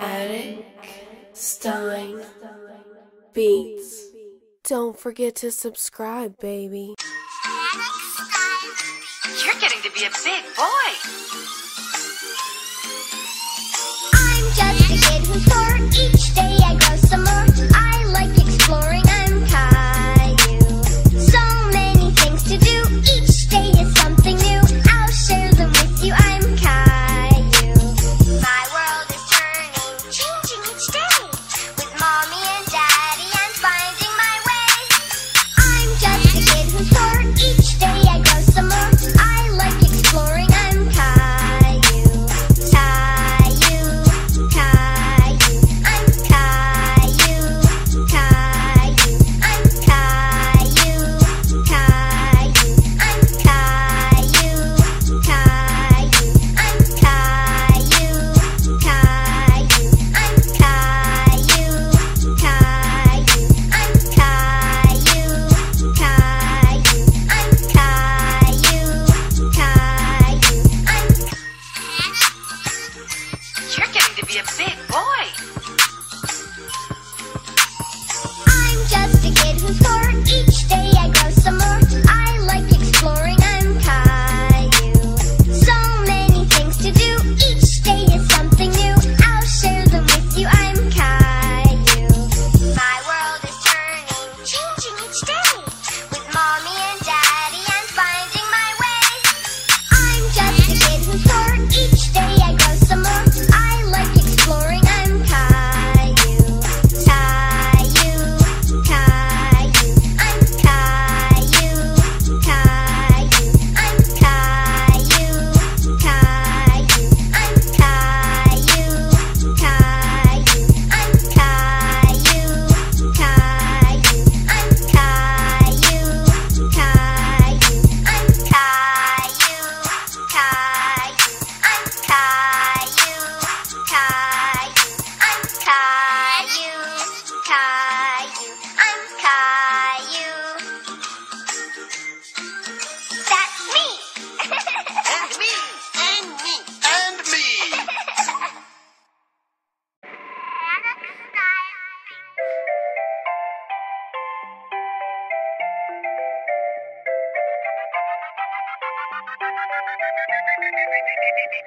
Attic Stein Beats. Don't forget to subscribe, baby. You're getting to be a big boy.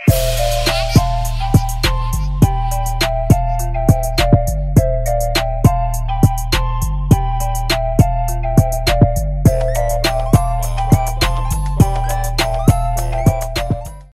you